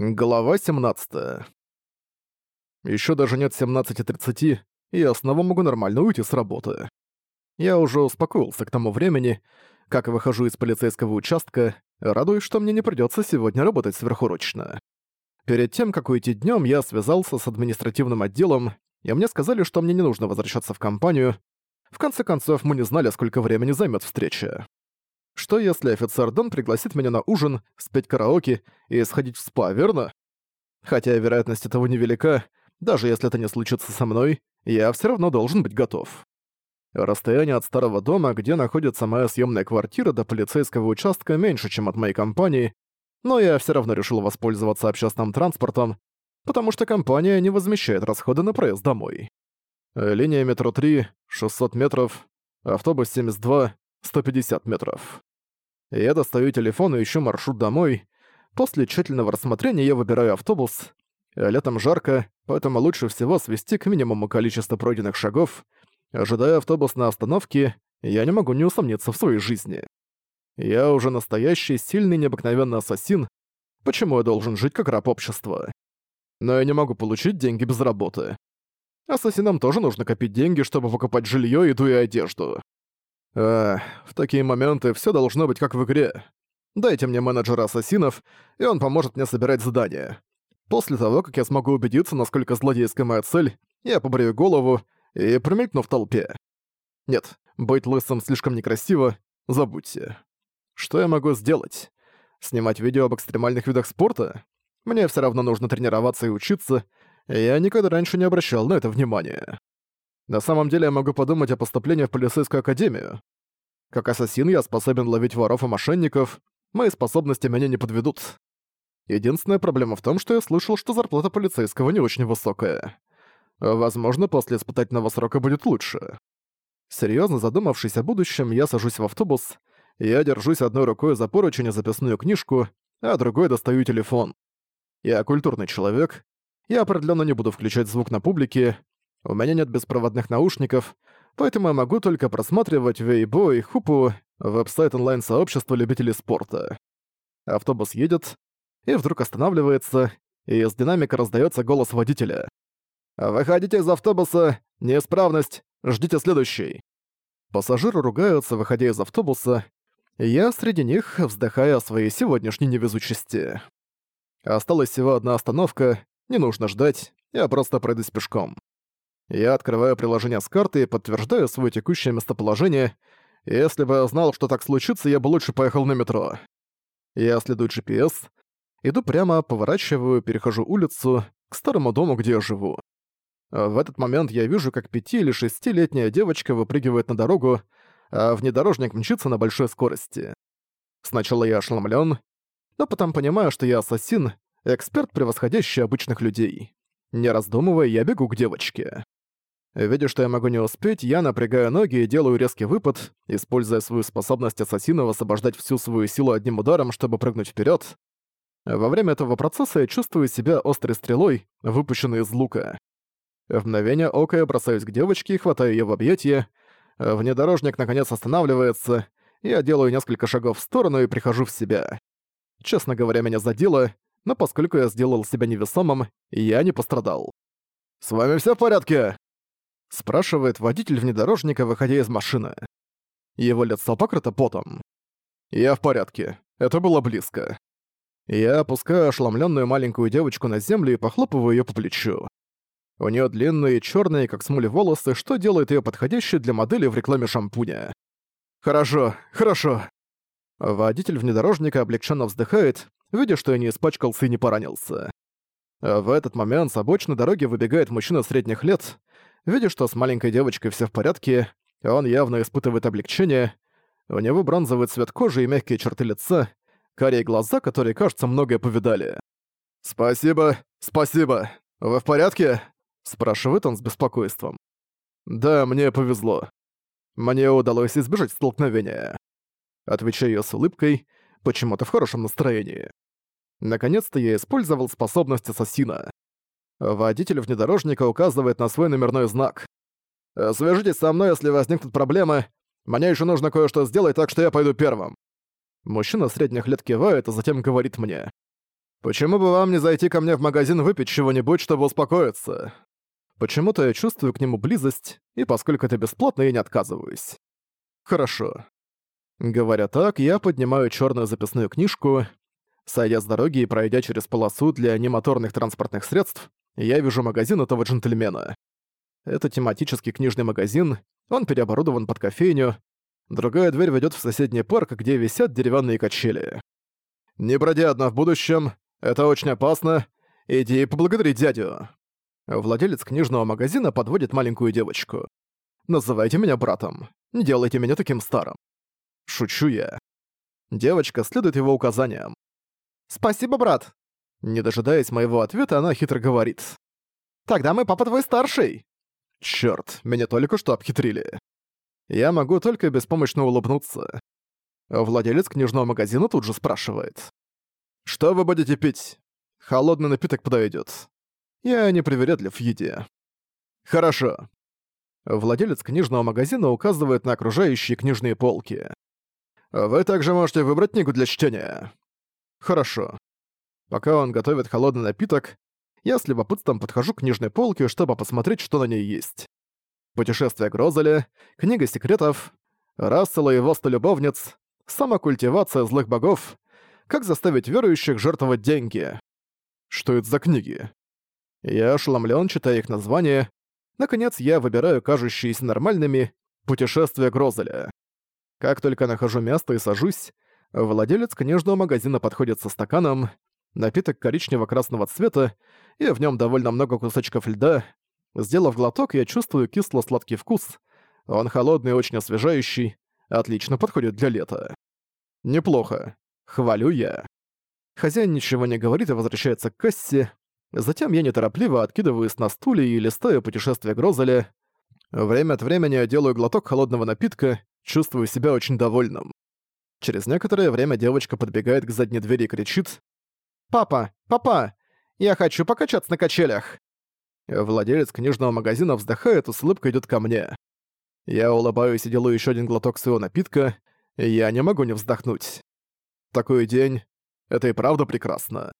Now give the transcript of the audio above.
Глава 17. Ещё даже нет 17.30, и я снова могу нормально уйти с работы. Я уже успокоился к тому времени, как выхожу из полицейского участка, радуюсь, что мне не придётся сегодня работать сверхурочно. Перед тем, как уйти днём, я связался с административным отделом, и мне сказали, что мне не нужно возвращаться в компанию. В конце концов, мы не знали, сколько времени займёт встреча. Что если офицер Дон пригласит меня на ужин, спеть караоке и сходить в спа, верно? Хотя вероятность этого невелика, даже если это не случится со мной, я все равно должен быть готов. Расстояние от старого дома, где находится моя съемная квартира, до полицейского участка меньше, чем от моей компании, но я все равно решил воспользоваться общественным транспортом, потому что компания не возмещает расходы на проезд домой. Линия метро 3, 600 метров, автобус 72, 150 метров. Я достаю телефон и ищу маршрут домой. После тщательного рассмотрения я выбираю автобус. Летом жарко, поэтому лучше всего свести к минимуму количество пройденных шагов. Ожидая автобус на остановке, я не могу не усомниться в своей жизни. Я уже настоящий, сильный, необыкновенный ассасин. Почему я должен жить как раб общества? Но я не могу получить деньги без работы. Ассасинам тоже нужно копить деньги, чтобы покупать жилье, еду и одежду. А, в такие моменты все должно быть как в игре. Дайте мне менеджера ассасинов, и он поможет мне собирать задания. После того, как я смогу убедиться, насколько злодейская моя цель, я побрею голову и промелькну в толпе. Нет, быть лысым слишком некрасиво, забудьте. Что я могу сделать? Снимать видео об экстремальных видах спорта? Мне все равно нужно тренироваться и учиться, и я никогда раньше не обращал на это внимания. На самом деле я могу подумать о поступлении в полицейскую академию. Как ассасин я способен ловить воров и мошенников, мои способности меня не подведут. Единственная проблема в том, что я слышал, что зарплата полицейского не очень высокая. Возможно, после испытательного срока будет лучше. Серьезно задумавшись о будущем, я сажусь в автобус, я держусь одной рукой за поручень и записную книжку, а другой достаю телефон. Я культурный человек, я определенно не буду включать звук на публике, у меня нет беспроводных наушников, поэтому я могу только просматривать Вейбо и Хупу, веб-сайт онлайн-сообщества любителей спорта. Автобус едет, и вдруг останавливается, и из динамика раздается голос водителя. «Выходите из автобуса! Неисправность! Ждите следующий!» Пассажиры ругаются, выходя из автобуса, я среди них вздыхаю о своей сегодняшней невезучести. Осталась всего одна остановка, не нужно ждать, я просто пройдусь пешком. Я открываю приложение с карты и подтверждаю свое текущее местоположение. Если бы я знал, что так случится, я бы лучше поехал на метро. Я следую GPS, иду прямо, поворачиваю, перехожу улицу к старому дому, где я живу. В этот момент я вижу, как пяти- или шестилетняя девочка выпрыгивает на дорогу, а внедорожник мчится на большой скорости. Сначала я ошеломлен, но потом понимаю, что я ассасин, эксперт, превосходящий обычных людей. Не раздумывая, я бегу к девочке. Видя, что я могу не успеть, я напрягаю ноги и делаю резкий выпад, используя свою способность ассасина высвобождать всю свою силу одним ударом, чтобы прыгнуть вперед. Во время этого процесса я чувствую себя острой стрелой, выпущенной из лука. В мгновение ока я бросаюсь к девочке и хватаю ее в объятия. Внедорожник наконец останавливается, я делаю несколько шагов в сторону и прихожу в себя. Честно говоря, меня задело, но поскольку я сделал себя невесомым, я не пострадал. «С вами все в порядке?» Спрашивает водитель внедорожника, выходя из машины. Его лицо покрыто потом. «Я в порядке. Это было близко». Я опускаю ошеломленную маленькую девочку на землю и похлопываю ее по плечу. У нее длинные черные, как смоль, волосы, что делает ее подходящей для модели в рекламе шампуня. «Хорошо, хорошо». Водитель внедорожника облегченно вздыхает, видя, что я не испачкался и не поранился. В этот момент с обочины дороги выбегает мужчина средних лет, Видя, что с маленькой девочкой все в порядке, он явно испытывает облегчение. У него бронзовый цвет кожи и мягкие черты лица, карие глаза, которые, кажется, многое повидали. «Спасибо, спасибо. Вы в порядке?» — спрашивает он с беспокойством. «Да, мне повезло. Мне удалось избежать столкновения». Отвечаю я с улыбкой, почему-то в хорошем настроении. Наконец-то я использовал способность ассасина. Водитель внедорожника указывает на свой номерной знак. «Э, «Свяжитесь со мной, если возникнут проблемы. Мне еще нужно кое-что сделать, так что я пойду первым». Мужчина средних лет кивает, а затем говорит мне. «Почему бы вам не зайти ко мне в магазин выпить чего-нибудь, чтобы успокоиться?» Почему-то я чувствую к нему близость, и поскольку это бесплатно, я не отказываюсь. Хорошо. Говоря так, я поднимаю черную записную книжку. Сойдя с дороги и пройдя через полосу для немоторных транспортных средств, я вижу магазин этого джентльмена. Это тематический книжный магазин, он переоборудован под кофейню. Другая дверь ведет в соседний парк, где висят деревянные качели. «Не броди одна в будущем, это очень опасно. Иди поблагодари дядю». Владелец книжного магазина подводит маленькую девочку. «Называйте меня братом. Не делайте меня таким старым». Шучу я. Девочка следует его указаниям. «Спасибо, брат!» Не дожидаясь моего ответа, она хитро говорит. «Тогда мой папа твой старший!» Чёрт, меня только что обхитрили. Я могу только беспомощно улыбнуться. Владелец книжного магазина тут же спрашивает. «Что вы будете пить? Холодный напиток подойдет. Я не привередлив в еде». «Хорошо». Владелец книжного магазина указывает на окружающие книжные полки. «Вы также можете выбрать книгу для чтения». «Хорошо». Пока он готовит холодный напиток, я с любопытством подхожу к книжной полке, чтобы посмотреть, что на ней есть. «Путешествие Грозеля», «Книга секретов», «Рассела и его сто любовниц», «Самокультивация злых богов», «Как заставить верующих жертвовать деньги». Что это за книги? Я ошеломлен, читая их название. Наконец, я выбираю кажущиеся нормальными «Путешествие Грозеля». Как только нахожу место и сажусь, владелец книжного магазина подходит со стаканом, напиток коричнево-красного цвета, и в нем довольно много кусочков льда. Сделав глоток, я чувствую кисло-сладкий вкус. Он холодный и очень освежающий, отлично подходит для лета. Неплохо. Хвалю я. Хозяин ничего не говорит и возвращается к кассе. Затем я неторопливо откидываюсь на стуле и листаю путешествие Грозеля. Время от времени я делаю глоток холодного напитка, чувствую себя очень довольным. Через некоторое время девочка подбегает к задней двери и кричит «Папа! Папа! Я хочу покачаться на качелях!» Владелец книжного магазина вздыхает и с улыбкой идёт ко мне. Я улыбаюсь и делаю ещё один глоток своего напитка, я не могу не вздохнуть. Такой день — это и правда прекрасно.